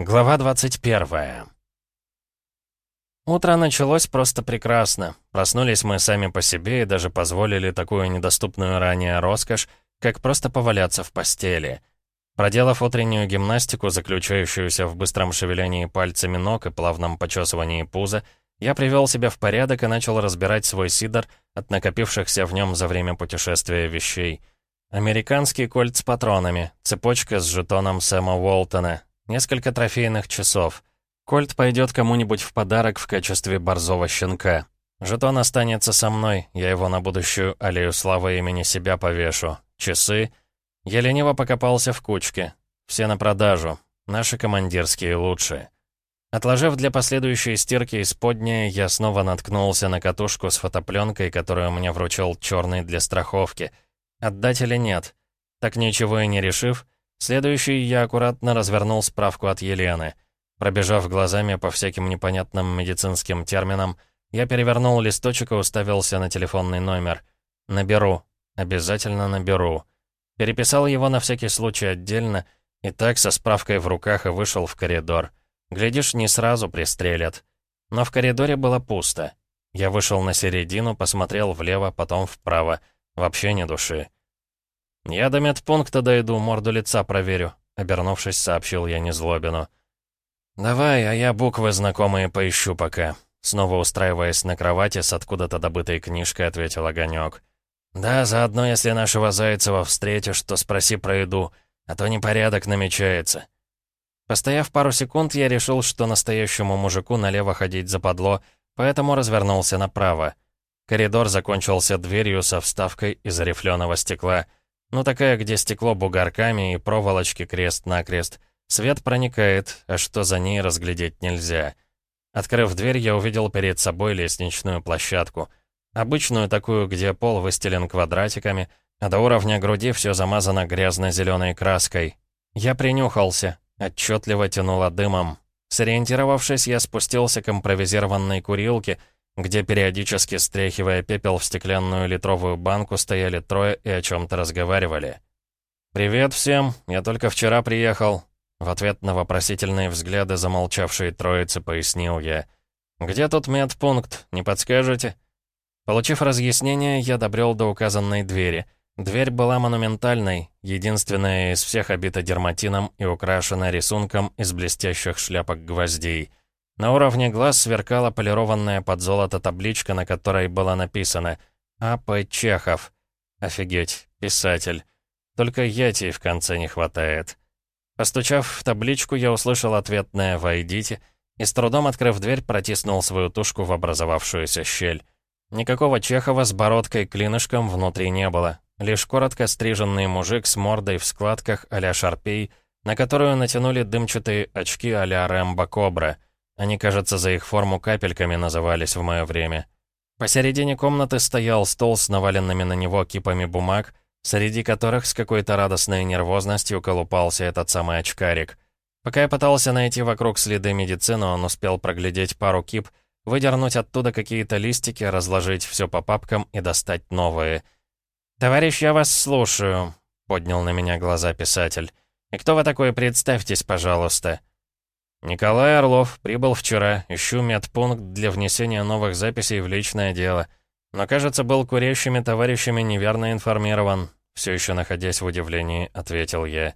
Глава 21 Утро началось просто прекрасно. Проснулись мы сами по себе и даже позволили такую недоступную ранее роскошь, как просто поваляться в постели. Проделав утреннюю гимнастику, заключающуюся в быстром шевелении пальцами ног и плавном почесывании пуза, я привел себя в порядок и начал разбирать свой сидор от накопившихся в нем за время путешествия вещей. Американский кольт с патронами, цепочка с жетоном Сэма Уолтона, Несколько трофейных часов. Кольт пойдет кому-нибудь в подарок в качестве борзого щенка. Жетон останется со мной, я его на будущую аллею славы имени себя повешу. Часы. Я лениво покопался в кучке. Все на продажу. Наши командирские лучшие. Отложив для последующей стирки исподнее, я снова наткнулся на катушку с фотопленкой, которую мне вручил черный для страховки. Отдать или нет? Так ничего и не решив, Следующий я аккуратно развернул справку от Елены. Пробежав глазами по всяким непонятным медицинским терминам, я перевернул листочек и уставился на телефонный номер. «Наберу. Обязательно наберу». Переписал его на всякий случай отдельно, и так со справкой в руках и вышел в коридор. Глядишь, не сразу пристрелят. Но в коридоре было пусто. Я вышел на середину, посмотрел влево, потом вправо. Вообще ни души. «Я до медпункта дойду, морду лица проверю», — обернувшись, сообщил я Незлобину. «Давай, а я буквы знакомые поищу пока», — снова устраиваясь на кровати с откуда-то добытой книжкой, ответил Огонек. «Да, заодно, если нашего Зайцева встретишь, то спроси про еду, а то непорядок намечается». Постояв пару секунд, я решил, что настоящему мужику налево ходить западло, поэтому развернулся направо. Коридор закончился дверью со вставкой из рифленого стекла — ну, такая, где стекло бугорками и проволочки крест-накрест. Свет проникает, а что за ней разглядеть нельзя. Открыв дверь, я увидел перед собой лестничную площадку. Обычную такую, где пол выстелен квадратиками, а до уровня груди все замазано грязно-зеленой краской. Я принюхался, отчетливо тянуло дымом. Сориентировавшись, я спустился к импровизированной курилке — где, периодически стряхивая пепел в стеклянную литровую банку, стояли трое и о чем-то разговаривали. «Привет всем, я только вчера приехал», — в ответ на вопросительные взгляды замолчавшей троицы пояснил я. «Где тут медпункт, не подскажете?» Получив разъяснение, я добрел до указанной двери. Дверь была монументальной, единственная из всех обита дерматином и украшена рисунком из блестящих шляпок гвоздей. На уровне глаз сверкала полированная под золото табличка, на которой было написано «А.П. Чехов». Офигеть, писатель. Только яти в конце не хватает. Постучав в табличку, я услышал ответное «Войдите» и с трудом открыв дверь, протиснул свою тушку в образовавшуюся щель. Никакого Чехова с бородкой-клинышком внутри не было. Лишь коротко стриженный мужик с мордой в складках а-ля Шарпей, на которую натянули дымчатые очки а-ля Рэмбо Кобра — они, кажется, за их форму капельками назывались в мое время. Посередине комнаты стоял стол с наваленными на него кипами бумаг, среди которых с какой-то радостной нервозностью колупался этот самый очкарик. Пока я пытался найти вокруг следы медицины, он успел проглядеть пару кип, выдернуть оттуда какие-то листики, разложить все по папкам и достать новые. «Товарищ, я вас слушаю», — поднял на меня глаза писатель. «И кто вы такой, представьтесь, пожалуйста». «Николай Орлов. Прибыл вчера. Ищу медпункт для внесения новых записей в личное дело. Но, кажется, был курящими товарищами неверно информирован». Все еще находясь в удивлении, ответил я.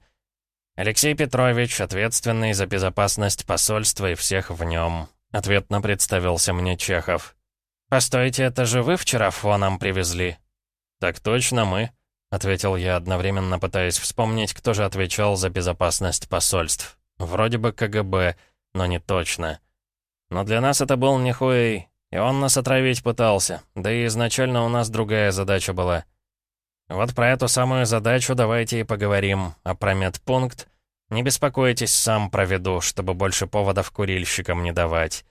«Алексей Петрович, ответственный за безопасность посольства и всех в нем», ответно представился мне Чехов. «Постойте, это же вы вчера фоном привезли?» «Так точно мы», — ответил я, одновременно пытаясь вспомнить, кто же отвечал за безопасность посольств. Вроде бы КГБ, но не точно. Но для нас это был не Хуэй, и он нас отравить пытался, да и изначально у нас другая задача была. Вот про эту самую задачу давайте и поговорим, а про медпункт не беспокойтесь, сам проведу, чтобы больше поводов курильщикам не давать.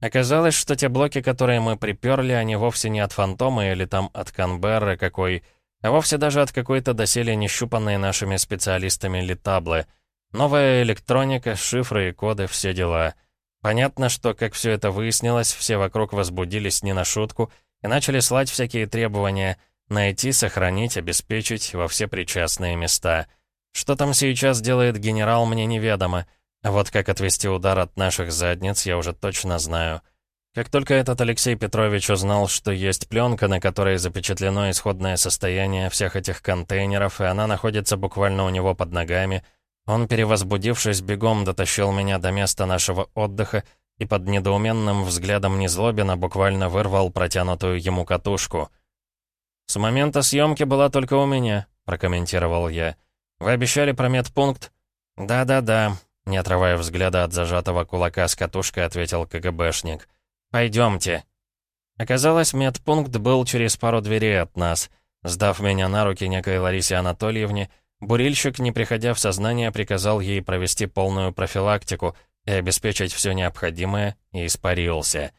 Оказалось, что те блоки, которые мы приперли, они вовсе не от Фантома или там от Канберры какой, а вовсе даже от какой-то доселе нещупанной нашими специалистами летаблы — Новая электроника, шифры и коды, все дела. Понятно, что, как все это выяснилось, все вокруг возбудились не на шутку и начали слать всякие требования найти, сохранить, обеспечить во все причастные места. Что там сейчас делает генерал, мне неведомо. А вот как отвести удар от наших задниц, я уже точно знаю. Как только этот Алексей Петрович узнал, что есть пленка, на которой запечатлено исходное состояние всех этих контейнеров, и она находится буквально у него под ногами, он, перевозбудившись, бегом дотащил меня до места нашего отдыха и под недоуменным взглядом Незлобина буквально вырвал протянутую ему катушку. «С момента съемки была только у меня», — прокомментировал я. «Вы обещали про медпункт?» «Да-да-да», — не отрывая взгляда от зажатого кулака с катушкой, ответил КГБшник. «Пойдемте». Оказалось, медпункт был через пару дверей от нас. Сдав меня на руки некой Ларисе Анатольевне, бурильщик, не приходя в сознание, приказал ей провести полную профилактику и обеспечить все необходимое, и испарился.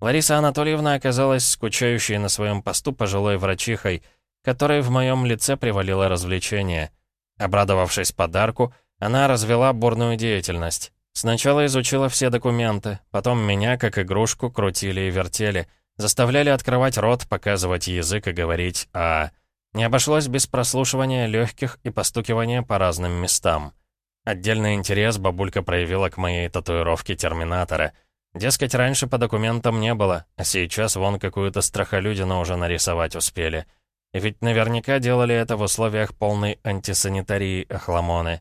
Лариса Анатольевна оказалась скучающей на своем посту пожилой врачихой, которой в моем лице привалило развлечение. Обрадовавшись подарку, она развела бурную деятельность. Сначала изучила все документы, потом меня, как игрушку, крутили и вертели, заставляли открывать рот, показывать язык и говорить «а». Не обошлось без прослушивания легких и постукивания по разным местам. Отдельный интерес бабулька проявила к моей татуировке Терминатора. Дескать, раньше по документам не было, а сейчас вон какую-то страхолюдину уже нарисовать успели. И ведь наверняка делали это в условиях полной антисанитарии охламоны.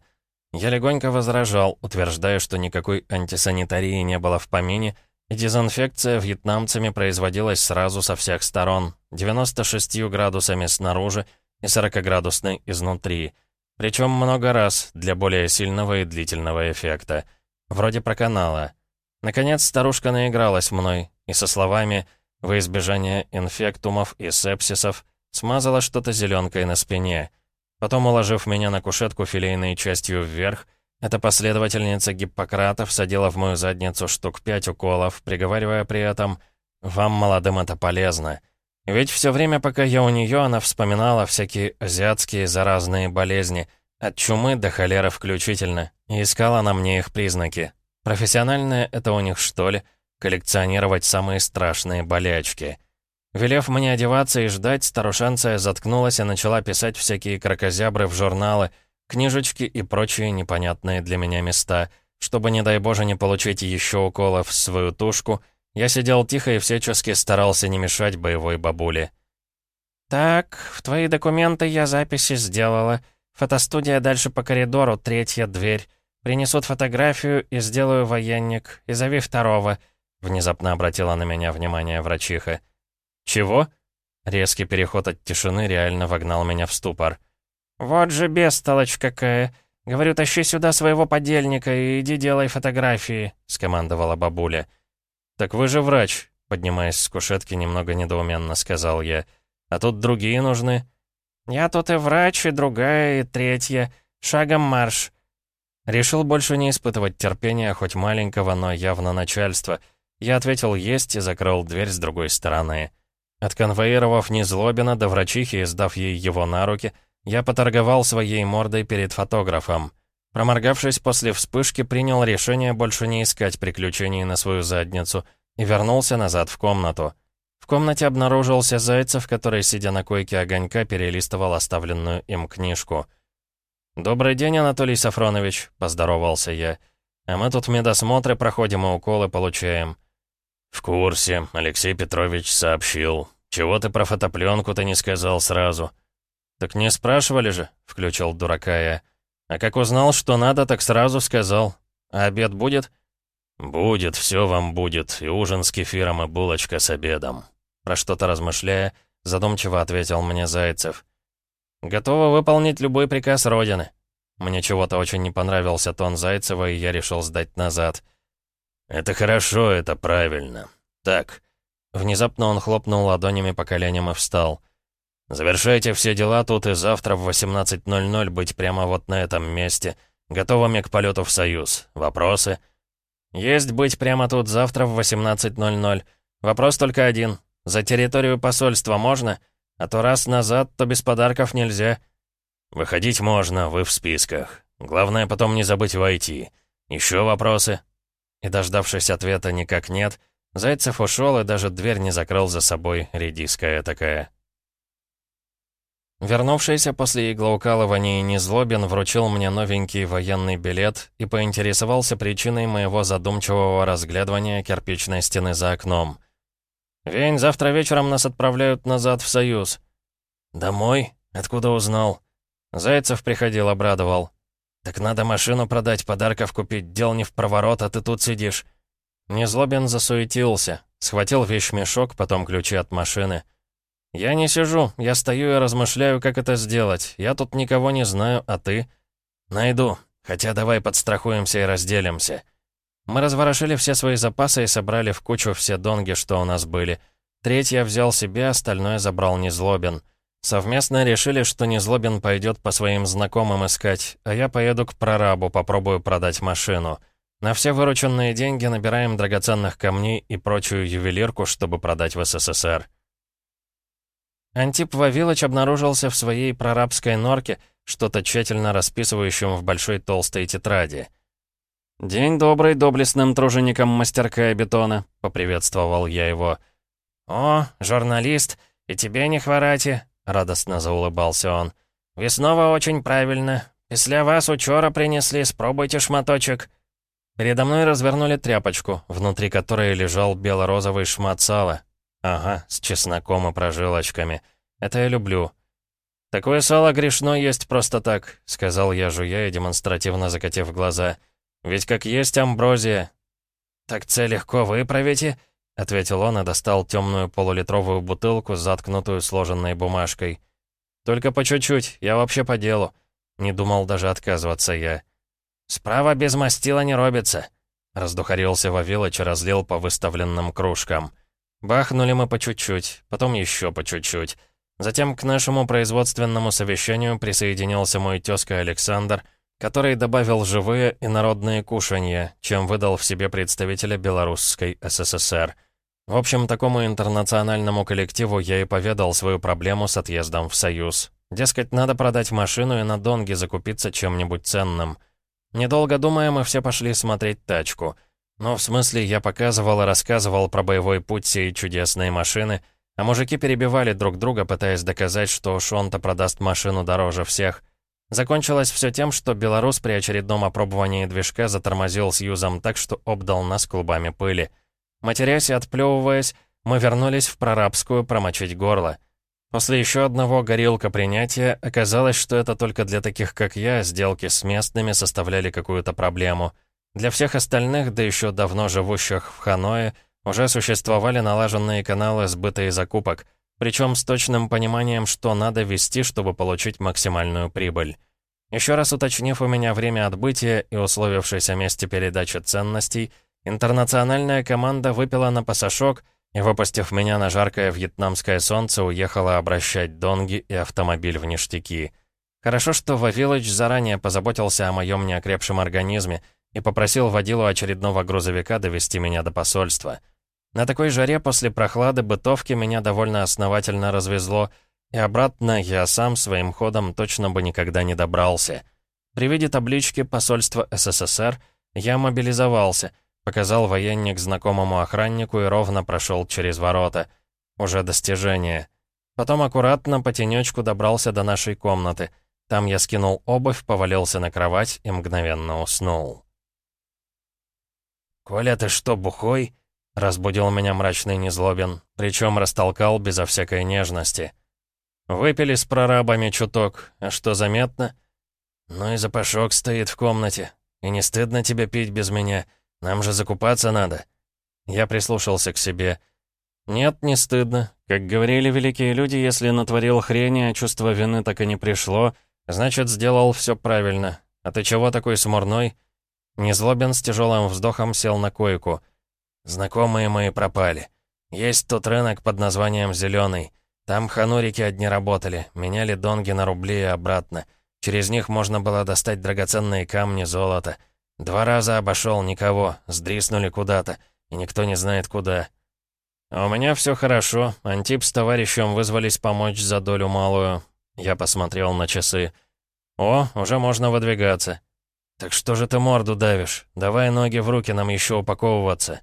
Я легонько возражал, утверждая, что никакой антисанитарии не было в помине, дезинфекция вьетнамцами производилась сразу со всех сторон, 96 градусами снаружи и 40-градусной изнутри. Причем много раз, для более сильного и длительного эффекта. Вроде про канала. Наконец старушка наигралась мной, и со словами «во избежание инфектумов и сепсисов» смазала что-то зеленкой на спине — Потом, уложив меня на кушетку филейной частью вверх, эта последовательница Гиппократа всадила в мою задницу штук пять уколов, приговаривая при этом «Вам, молодым, это полезно». Ведь все время, пока я у нее, она вспоминала всякие азиатские заразные болезни, от чумы до холеры включительно, и искала на мне их признаки. Профессиональное это у них, что ли, коллекционировать самые страшные болячки — Велев мне одеваться и ждать, старушанция заткнулась и начала писать всякие крокозябры в журналы, книжечки и прочие непонятные для меня места. Чтобы, не дай боже, не получить еще уколов в свою тушку, я сидел тихо и всячески старался не мешать боевой бабуле. «Так, в твои документы я записи сделала. Фотостудия дальше по коридору, третья дверь. Принесут фотографию и сделаю военник. И зови второго», — внезапно обратила на меня внимание врачиха. «Чего?» Резкий переход от тишины реально вогнал меня в ступор. «Вот же бестолочь какая! Говорю, тащи сюда своего подельника и иди делай фотографии», — скомандовала бабуля. «Так вы же врач», — поднимаясь с кушетки, немного недоуменно сказал я. «А тут другие нужны». «Я тут и врач, и другая, и третья. Шагом марш». Решил больше не испытывать терпения, хоть маленького, но явно начальства. Я ответил «есть» и закрыл дверь с другой стороны. Отконвоировав Незлобина до врачихи и сдав ей его на руки, я поторговал своей мордой перед фотографом. Проморгавшись после вспышки, принял решение больше не искать приключений на свою задницу и вернулся назад в комнату. В комнате обнаружился Зайцев, который, сидя на койке огонька, перелистывал оставленную им книжку. «Добрый день, Анатолий Сафронович», — поздоровался я. «А мы тут медосмотры проходим и уколы получаем». «В курсе. Алексей Петрович сообщил. Чего ты про фотопленку-то не сказал сразу?» «Так не спрашивали же», — включил дурака я. «А как узнал, что надо, так сразу сказал. А обед будет?» «Будет, все вам будет. И ужин с кефиром, и булочка с обедом». Про что-то размышляя, задумчиво ответил мне Зайцев. «Готова выполнить любой приказ Родины». Мне чего-то очень не понравился тон Зайцева, и я решил сдать назад. «Это хорошо, это правильно. Так». Внезапно он хлопнул ладонями по коленям и встал. «Завершайте все дела тут и завтра в 18.00 быть прямо вот на этом месте, готовыми к полету в Союз. Вопросы?» «Есть быть прямо тут завтра в 18.00. Вопрос только один. За территорию посольства можно? А то раз назад, то без подарков нельзя». «Выходить можно, вы в списках. Главное потом не забыть войти. Еще вопросы?» И, дождавшись ответа «никак нет», Зайцев ушел и даже дверь не закрыл за собой, редиская такая. Вернувшийся после иглоукалывания Незлобин вручил мне новенький военный билет и поинтересовался причиной моего задумчивого разглядывания кирпичной стены за окном. «Вень, завтра вечером нас отправляют назад в Союз». «Домой? Откуда узнал?» Зайцев приходил, обрадовал. «Так надо машину продать, подарков купить, дел не в проворот, а ты тут сидишь». Незлобин засуетился, схватил вещмешок, потом ключи от машины. «Я не сижу, я стою и размышляю, как это сделать. Я тут никого не знаю, а ты?» «Найду. Хотя давай подстрахуемся и разделимся». Мы разворошили все свои запасы и собрали в кучу все донги, что у нас были. Треть я взял себе, остальное забрал Незлобин. Совместно решили, что Незлобин пойдет по своим знакомым искать, а я поеду к прорабу, попробую продать машину. На все вырученные деньги набираем драгоценных камней и прочую ювелирку, чтобы продать в СССР. Антип Вавилыч обнаружился в своей прорабской норке, что-то тщательно расписывающем в большой толстой тетради. «День добрый доблестным труженикам мастерка и бетона», — поприветствовал я его. «О, журналист, и тебе не хворайте», — радостно заулыбался он. «Веснова очень правильно. После вас учора принесли, спробуйте шматочек». Передо мной развернули тряпочку, внутри которой лежал бело-розовый шмат сала, «Ага, с чесноком и прожилочками. Это я люблю». «Такое сало грешно есть просто так», — сказал я, жуя и демонстративно закатив глаза. «Ведь как есть амброзия». «Так це легко выправите?» — ответил он и достал темную полулитровую бутылку, заткнутую сложенной бумажкой. «Только по чуть-чуть, я вообще по делу». Не думал даже отказываться я. «Справа без мастила не робится», — раздухарился Вавилыч и разлил по выставленным кружкам. Бахнули мы по чуть-чуть, потом еще по чуть-чуть. Затем к нашему производственному совещанию присоединился мой тезка Александр, который добавил живые и народные кушанья, чем выдал в себе представителя Белорусской СССР. В общем, такому интернациональному коллективу я и поведал свою проблему с отъездом в Союз. Дескать, надо продать машину и на Донге закупиться чем-нибудь ценным. Недолго думая, мы все пошли смотреть тачку — ну, в смысле, я показывал и рассказывал про боевой путь сей чудесной машины, а мужики перебивали друг друга, пытаясь доказать, что уж он-то продаст машину дороже всех. Закончилось все тем, что белорус при очередном опробовании движка затормозил с юзом так, что обдал нас клубами пыли. Матерясь и отплевываясь, мы вернулись в прорабскую промочить горло. После еще одного горилка принятия оказалось, что это только для таких, как я, сделки с местными составляли какую-то проблему — для всех остальных, да еще давно живущих в Ханое, уже существовали налаженные каналы сбыта и закупок, причем с точным пониманием, что надо вести, чтобы получить максимальную прибыль. Еще раз уточнив у меня время отбытия и условившись о месте передачи ценностей, интернациональная команда выпила на пасашок и, выпустив меня на жаркое вьетнамское солнце, уехала обращать донги и автомобиль в ништяки. Хорошо, что Вавилыч заранее позаботился о моем неокрепшем организме, и попросил водилу очередного грузовика довести меня до посольства. На такой жаре после прохлады бытовки меня довольно основательно развезло, и обратно я сам своим ходом точно бы никогда не добрался. При виде таблички посольства СССР я мобилизовался, показал военник знакомому охраннику и ровно прошел через ворота. Уже достижение. Потом аккуратно по тенечку добрался до нашей комнаты. Там я скинул обувь, повалился на кровать и мгновенно уснул. «Коля, ты что, бухой?» — разбудил меня мрачный Незлобин, причем растолкал безо всякой нежности. «Выпили с прорабами чуток, а что заметно?» «Ну и запашок стоит в комнате. И не стыдно тебе пить без меня? Нам же закупаться надо». Я прислушался к себе. «Нет, не стыдно. Как говорили великие люди, если натворил хрени, а чувство вины так и не пришло, значит, сделал все правильно. А ты чего такой смурной?» Незлобин с тяжелым вздохом сел на койку. «Знакомые мои пропали. Есть тут рынок под названием «Зеленый». Там ханурики одни работали, меняли донги на рубли и обратно. Через них можно было достать драгоценные камни, золото. Два раза обошел никого, сдриснули куда-то, и никто не знает куда. У меня все хорошо, Антип с товарищем вызвались помочь за долю малую. Я посмотрел на часы. О, уже можно выдвигаться. «Так что же ты морду давишь? Давай ноги в руки, нам еще упаковываться».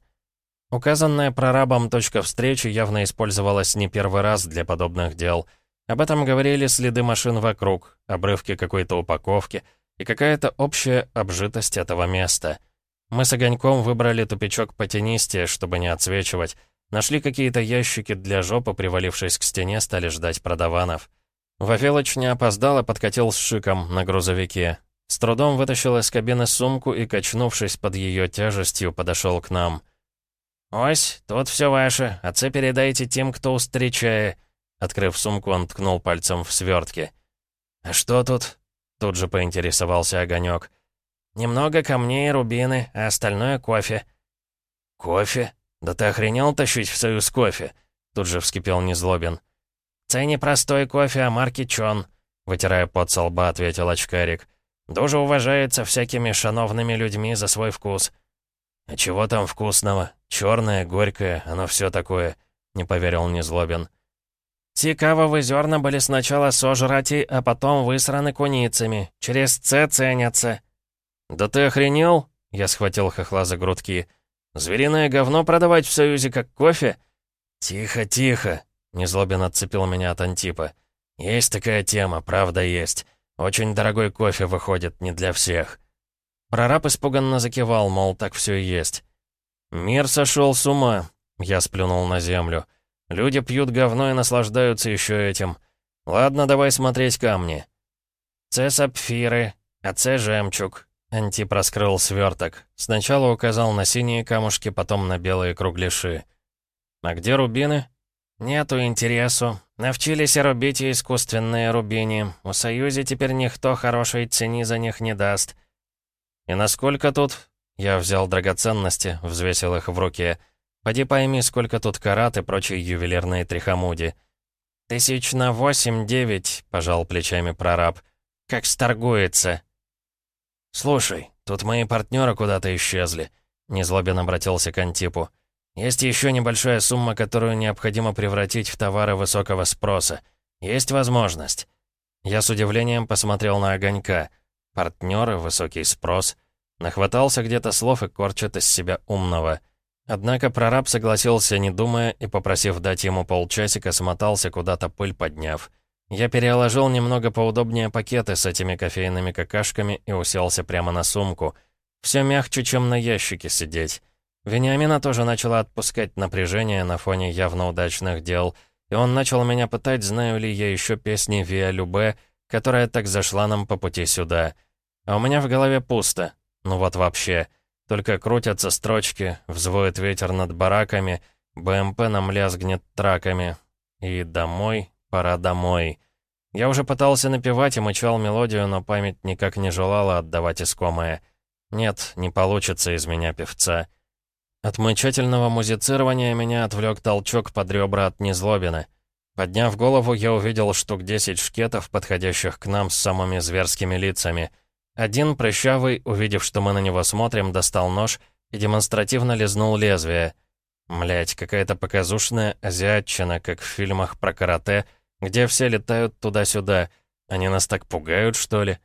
Указанная прорабом точка встречи явно использовалась не первый раз для подобных дел. Об этом говорили следы машин вокруг, обрывки какой-то упаковки и какая-то общая обжитость этого места. Мы с Огоньком выбрали тупичок потенистее, чтобы не отсвечивать. Нашли какие-то ящики для жопы, привалившись к стене, стали ждать продаванов. Вавилыч не опоздал и подкатил с шиком на грузовике. С трудом вытащил из кабины сумку и, качнувшись под ее тяжестью, подошел к нам. «Ось, тут все ваше. Отцы передайте тем, кто устречая». Открыв сумку, он ткнул пальцем в свертке. «А что тут?» Тут же поинтересовался Огонек. «Немного камней и рубины, а остальное кофе». «Кофе? Да ты охренел тащить в союз кофе?» Тут же вскипел Незлобин. «Це не простой кофе, а марки Чон», вытирая пот со лба, ответил очкарик. «Дуже уважается всякими шановными людьми за свой вкус». «А чего там вкусного? Черное, горькое, оно все такое», — не поверил Незлобин. «Ці кавовые зерна были сначала сожрати, а потом высраны куницами. Через Ц ценятся». «Да ты охренел?» — я схватил хохла за грудки. «Звериное говно продавать в Союзе как кофе?» «Тихо, тихо!» — Незлобин отцепил меня от Антипа. «Есть такая тема, правда есть. Очень дорогой кофе выходит, не для всех». Прораб испуганно закивал, мол, так все и есть. «Мир сошел с ума», — я сплюнул на землю. «Люди пьют говно и наслаждаются еще этим. Ладно, давай смотреть камни». «Це сапфиры, а це жемчуг», — Антип раскрыл сверток. Сначала указал на синие камушки, потом на белые кругляши. «А где рубины?» «Нету интересу. Навчились рубить искусственные рубини. У Союзе теперь никто хорошей цени за них не даст». «И насколько тут?» Я взял драгоценности, взвесил их в руке. «Поди пойми, сколько тут карат и прочие ювелирные трихомуди». «Тысяч на восемь-девять», — пожал плечами прораб. «Как сторгуется». «Слушай, тут мои партнеры куда-то исчезли», — незлобен обратился к Антипу. «Есть еще небольшая сумма, которую необходимо превратить в товары высокого спроса. Есть возможность». Я с удивлением посмотрел на Огонька — партнеры, высокий спрос. Нахватался где-то слов и корчит из себя умного. Однако прораб согласился, не думая, и, попросив дать ему полчасика, смотался куда-то пыль подняв. Я переложил немного поудобнее пакеты с этими кофейными какашками и уселся прямо на сумку. Все мягче, чем на ящике сидеть. Вениамина тоже начала отпускать напряжение на фоне явно удачных дел, и он начал меня пытать, знаю ли я еще песни Виа Любе, которая так зашла нам по пути сюда — а у меня в голове пусто. Ну вот вообще. Только крутятся строчки, взвоет ветер над бараками, БМП нам лязгнет траками. И домой, пора домой. Я уже пытался напевать и мычал мелодию, но память никак не желала отдавать искомое. Нет, не получится из меня певца. От мычательного музицирования меня отвлек толчок под ребра от Незлобина. Подняв голову, я увидел штук 10 шкетов, подходящих к нам с самыми зверскими лицами — один прыщавый, увидев, что мы на него смотрим, достал нож и демонстративно лизнул лезвие. Млять, какая-то показушная азиатчина, как в фильмах про карате, где все летают туда-сюда. Они нас так пугают, что ли?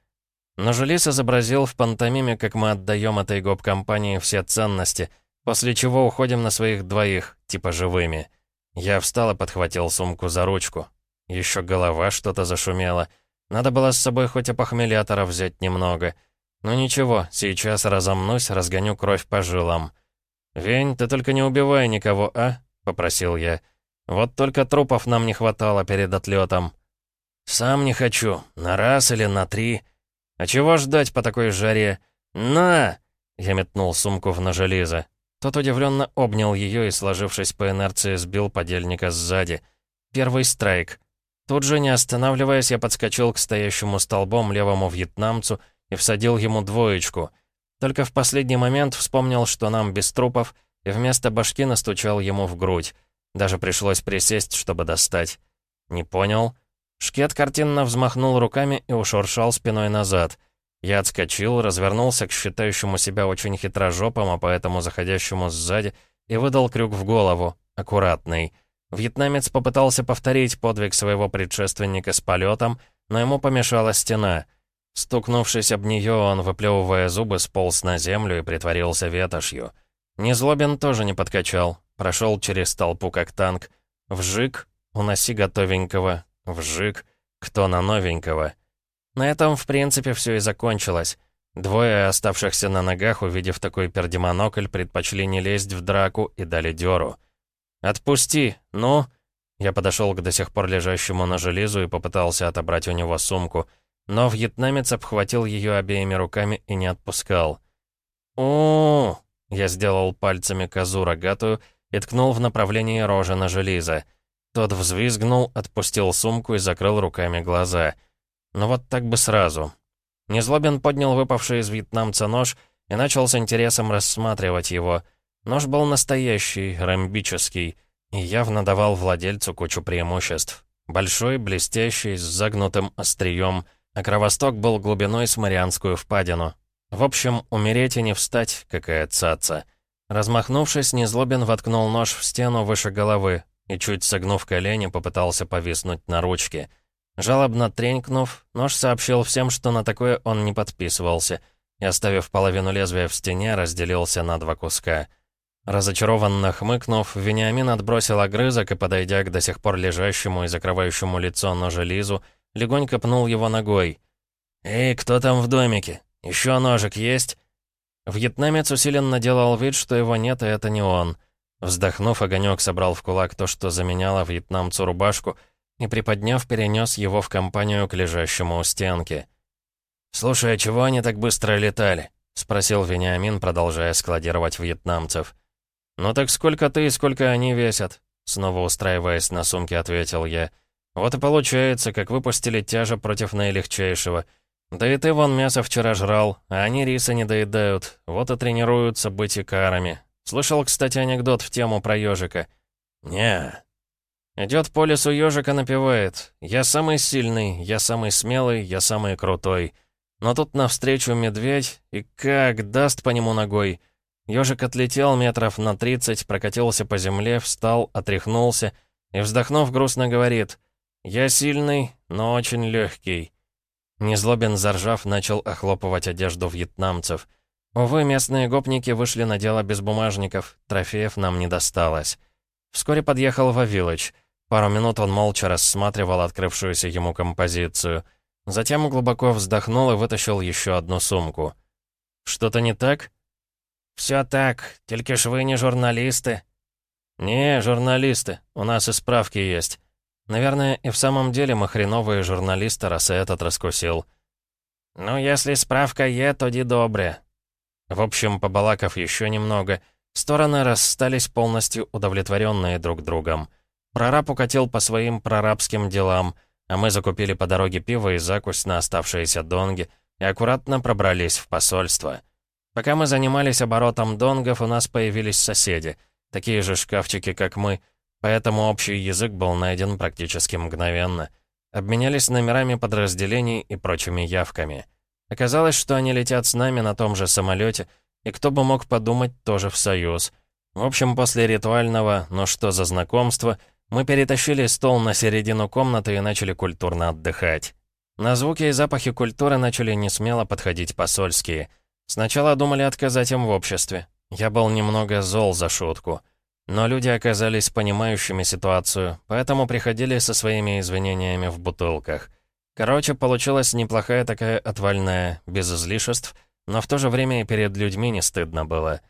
Но Жулис изобразил в пантомиме, как мы отдаем этой гоп-компании все ценности, после чего уходим на своих двоих, типа живыми. Я встал и подхватил сумку за ручку. Еще голова что-то зашумела — надо было с собой хоть опохмелятора взять немного. Но ничего, сейчас разомнусь, разгоню кровь по жилам. «Вень, ты только не убивай никого, а?» — попросил я. «Вот только трупов нам не хватало перед отлетом». «Сам не хочу. На раз или на три. А чего ждать по такой жаре? На!» Я метнул сумку в ножелиза. Тот удивленно обнял ее и, сложившись по инерции, сбил подельника сзади. Первый страйк. Тут же, не останавливаясь, я подскочил к стоящему столбом левому вьетнамцу и всадил ему двоечку. Только в последний момент вспомнил, что нам без трупов, и вместо башки настучал ему в грудь. Даже пришлось присесть, чтобы достать. Не понял. Шкет картинно взмахнул руками и ушуршал спиной назад. Я отскочил, развернулся к считающему себя очень хитрожопом, а поэтому заходящему сзади, и выдал крюк в голову, аккуратный. Вьетнамец попытался повторить подвиг своего предшественника с полетом, но ему помешала стена. Стукнувшись об нее, он, выплевывая зубы, сполз на землю и притворился ветошью. Незлобин тоже не подкачал, прошел через толпу как танк. Вжик, уноси готовенького, Вжик. Кто на новенького? На этом, в принципе, все и закончилось. Двое оставшихся на ногах, увидев такой пердемонокль, предпочли не лезть в драку и дали дёру. «Отпусти! Ну!» Я подошел к до сих пор лежащему на железу и попытался отобрать у него сумку, но вьетнамец обхватил ее обеими руками и не отпускал. у Я сделал пальцами козу рогатую и ткнул в направлении рожи на железо. Тот взвизгнул, отпустил сумку и закрыл руками глаза. Но вот так бы сразу. Незлобин поднял выпавший из вьетнамца нож и начал с интересом рассматривать его. Нож был настоящий, ромбический, и явно давал владельцу кучу преимуществ. Большой, блестящий, с загнутым острием, а кровосток был глубиной с Марианскую впадину. В общем, умереть и не встать, какая цаца. Размахнувшись, Незлобин воткнул нож в стену выше головы и, чуть согнув колени, попытался повиснуть на ручке — Жалобно тренькнув, нож сообщил всем, что на такое он не подписывался, и, оставив половину лезвия в стене, разделился на два куска. Разочарованно хмыкнув, Вениамин отбросил огрызок и, подойдя к до сих пор лежащему и закрывающему лицо ножа Лизу, легонько пнул его ногой. «Эй, кто там в домике? Еще ножик есть?» Вьетнамец усиленно делал вид, что его нет, и это не он. Вздохнув, Огонек собрал в кулак то, что заменяло вьетнамцу рубашку, и, приподняв, перенес его в компанию к лежащему у стенки. «Слушай, а чего они так быстро летали?» — спросил Вениамин, продолжая складировать вьетнамцев. «Ну так сколько ты и сколько они весят?» Снова устраиваясь на сумке, ответил я. «Вот и получается, как выпустили тяжа против наилегчайшего. Да и ты вон мясо вчера жрал, а они риса не доедают. Вот и тренируются быть икарами. Слышал, кстати, анекдот в тему про ежика?» «Не, Идет по лесу ежика напевает. «Я самый сильный, я самый смелый, я самый крутой». Но тут навстречу медведь, и как даст по нему ногой. Ежик отлетел метров на тридцать, прокатился по земле, встал, отряхнулся и, вздохнув, грустно говорит «Я сильный, но очень легкий». Незлобин, заржав, начал охлопывать одежду вьетнамцев. Увы, местные гопники вышли на дело без бумажников, трофеев нам не досталось. Вскоре подъехал Вавилыч. Пару минут он молча рассматривал открывшуюся ему композицию. Затем глубоко вздохнул и вытащил еще одну сумку. «Что-то не так?» «Все так, только ж вы не журналисты». «Не, журналисты, у нас и справки есть. Наверное, и в самом деле мы хреновые журналисты, раз и этот раскусил». «Ну, если справка е, то ди добре». В общем, побалакав еще немного, стороны расстались полностью удовлетворенные друг другом. Прораб укатил по своим прорабским делам, а мы закупили по дороге пиво и закусь на оставшиеся донги и аккуратно пробрались в посольство. Пока мы занимались оборотом донгов, у нас появились соседи, такие же шкафчики, как мы, поэтому общий язык был найден практически мгновенно. Обменялись номерами подразделений и прочими явками. Оказалось, что они летят с нами на том же самолете, и кто бы мог подумать, тоже в Союз. В общем, после ритуального «ну что за знакомство» Мы перетащили стол на середину комнаты и начали культурно отдыхать. На звуки и запахи культуры начали несмело подходить посольские. Сначала думали отказать им в обществе. Я был немного зол за шутку. Но люди оказались понимающими ситуацию, поэтому приходили со своими извинениями в бутылках. Короче, получилась неплохая такая отвальная, без излишеств, но в то же время и перед людьми не стыдно было.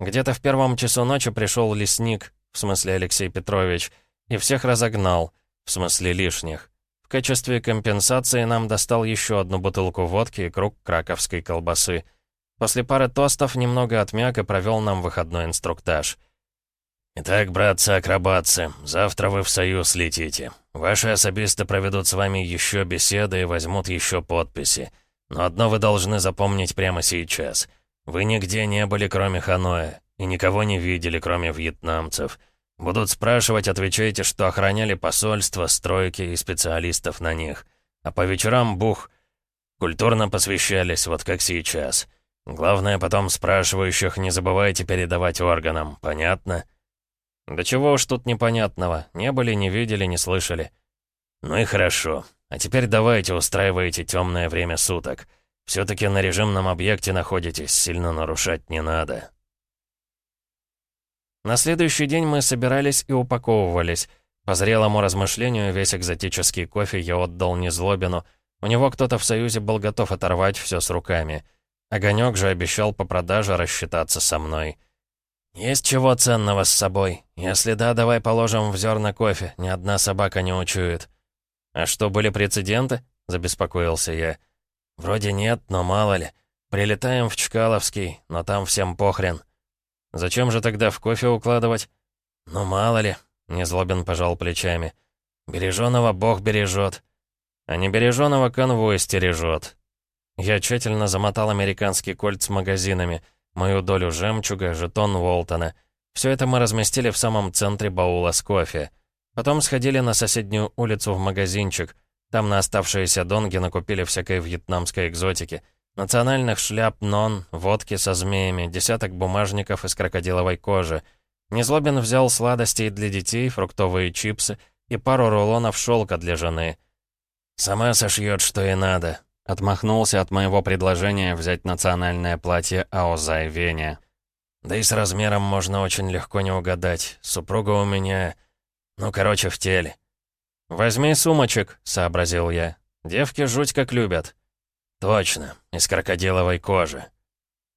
Где-то в первом часу ночи пришел лесник, в смысле Алексей Петрович, и всех разогнал, в смысле лишних. В качестве компенсации нам достал еще одну бутылку водки и круг краковской колбасы. После пары тостов немного отмяк и провел нам выходной инструктаж. «Итак, братцы-акробатцы, завтра вы в Союз летите. Ваши особисты проведут с вами еще беседы и возьмут еще подписи. Но одно вы должны запомнить прямо сейчас. Вы нигде не были, кроме Ханоя, и никого не видели, кроме вьетнамцев». Будут спрашивать, отвечайте, что охраняли посольства, стройки и специалистов на них. А по вечерам бух. Культурно посвящались, вот как сейчас. Главное, потом спрашивающих не забывайте передавать органам, понятно? Да чего уж тут непонятного. Не были, не видели, не слышали. Ну и хорошо. А теперь давайте устраивайте темное время суток. Все-таки на режимном объекте находитесь, сильно нарушать не надо. На следующий день мы собирались и упаковывались. По зрелому размышлению весь экзотический кофе я отдал Незлобину. У него кто-то в Союзе был готов оторвать все с руками. Огонек же обещал по продаже рассчитаться со мной. «Есть чего ценного с собой? Если да, давай положим в зерна кофе, ни одна собака не учует». «А что, были прецеденты?» — забеспокоился я. «Вроде нет, но мало ли. Прилетаем в Чкаловский, но там всем похрен». «Зачем же тогда в кофе укладывать?» «Ну, мало ли», — Незлобин пожал плечами. «Береженого Бог бережет». «А не береженого конвой стережет». Я тщательно замотал американский кольт с магазинами, мою долю жемчуга, жетон Уолтона. Все это мы разместили в самом центре баула с кофе. Потом сходили на соседнюю улицу в магазинчик. Там на оставшиеся донги накупили всякой вьетнамской экзотики. Национальных шляп, нон, водки со змеями, десяток бумажников из крокодиловой кожи — Незлобин взял сладостей для детей, фруктовые чипсы и пару рулонов шелка для жены. «Сама сошьет, что и надо», — отмахнулся от моего предложения взять национальное платье Аозай Веня. «Да и с размером можно очень легко не угадать. Супруга у меня... Ну, короче, в теле». «Возьми сумочек», — сообразил я. «Девки жуть как любят». «Точно, из крокодиловой кожи».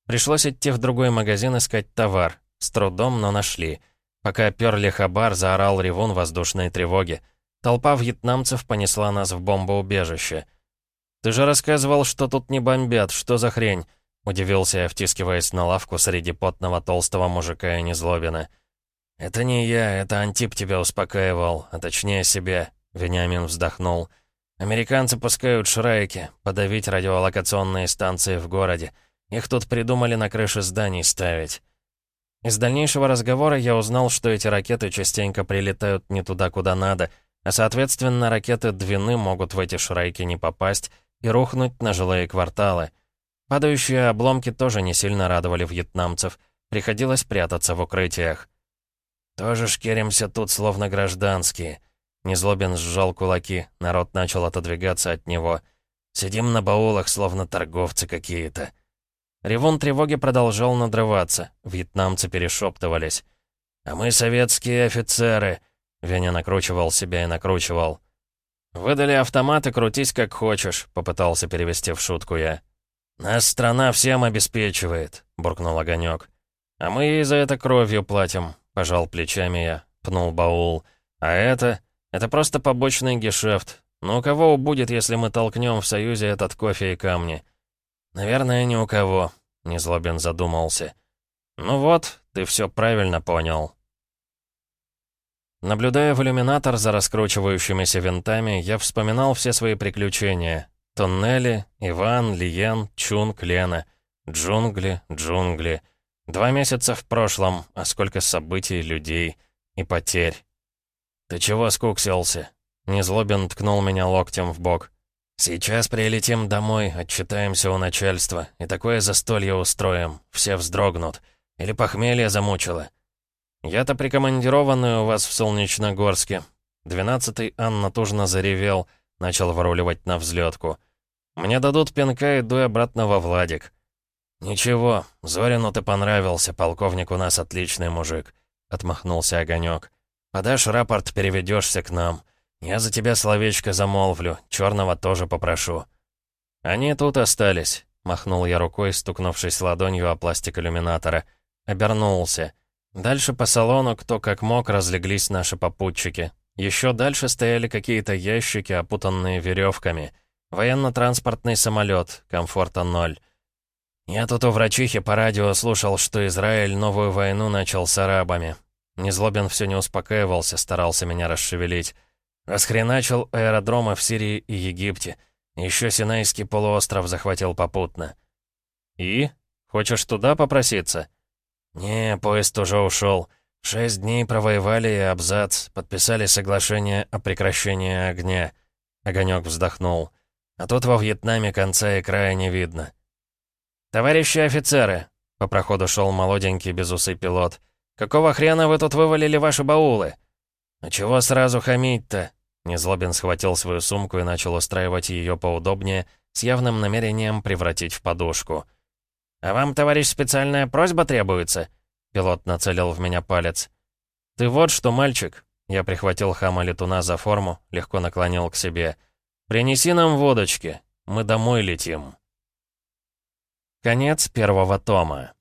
Пришлось идти в другой магазин искать товар. С трудом, но нашли. Пока перли хабар, заорал ревун воздушной тревоги. Толпа вьетнамцев понесла нас в бомбоубежище. «Ты же рассказывал, что тут не бомбят, что за хрень?» Удивился я, втискиваясь на лавку среди потного толстого мужика и незлобина. «Это не я, это Антип тебя успокаивал, а точнее себя», — Вениамин вздохнул. «Американцы пускают шрайки, подавить радиолокационные станции в городе. Их тут придумали на крыше зданий ставить». Из дальнейшего разговора я узнал, что эти ракеты частенько прилетают не туда, куда надо, а соответственно ракеты Двины могут в эти шрайки не попасть и рухнуть на жилые кварталы. Падающие обломки тоже не сильно радовали вьетнамцев, приходилось прятаться в укрытиях. «Тоже шкеримся тут, словно гражданские». Незлобин сжал кулаки, народ начал отодвигаться от него. «Сидим на баулах, словно торговцы какие-то». Ревун тревоги продолжал надрываться. Вьетнамцы перешептывались. «А мы советские офицеры!» Веня накручивал себя и накручивал. «Выдали автоматы, крутись как хочешь», — попытался перевести в шутку я. «Нас страна всем обеспечивает», — буркнул Огонек. «А мы ей за это кровью платим», — пожал плечами я, пнул баул. «А это? Это просто побочный гешефт. Ну у кого убудет, если мы толкнем в Союзе этот кофе и камни?» «Наверное, ни у кого», — Незлобин задумался. «Ну вот, ты все правильно понял». Наблюдая в иллюминатор за раскручивающимися винтами, я вспоминал все свои приключения. Туннели, Иван, Лиен, Чунг, Лена. Джунгли, джунгли. Два месяца в прошлом, а сколько событий, людей и потерь. «Ты чего скуксился?» Незлобин ткнул меня локтем в бок. «Сейчас прилетим домой, отчитаемся у начальства, и такое застолье устроим, все вздрогнут. Или похмелье замучило». «Я-то прикомандированный у вас в Солнечногорске». Двенадцатый Ан натужно заревел, начал выруливать на взлетку. «Мне дадут пинка, иду обратно во Владик». «Ничего, Зорину ты понравился, полковник у нас отличный мужик», — отмахнулся Огонек. «Подашь рапорт, переведешься к нам». «Я за тебя словечко замолвлю, черного тоже попрошу». «Они тут остались», — махнул я рукой, стукнувшись ладонью о пластик иллюминатора. Обернулся. Дальше по салону кто как мог разлеглись наши попутчики. Еще дальше стояли какие-то ящики, опутанные веревками. Военно-транспортный самолет, комфорта ноль. Я тут у врачихи по радио слушал, что Израиль новую войну начал с арабами. Незлобин все не успокаивался, старался меня расшевелить. Расхреначил аэродромы в Сирии и Египте. Еще Синайский полуостров захватил попутно. «И? Хочешь туда попроситься?» «Не, поезд уже ушел. Шесть дней провоевали и абзац, подписали соглашение о прекращении огня». Огонек вздохнул. «А тут во Вьетнаме конца и края не видно». «Товарищи офицеры!» По проходу шел молоденький безусый пилот. «Какого хрена вы тут вывалили ваши баулы?» «А чего сразу хамить-то?» Незлобин схватил свою сумку и начал устраивать ее поудобнее, с явным намерением превратить в подушку. «А вам, товарищ, специальная просьба требуется?» Пилот нацелил в меня палец. «Ты вот что, мальчик!» Я прихватил хама летуна за форму, легко наклонил к себе. «Принеси нам водочки, мы домой летим». Конец первого тома.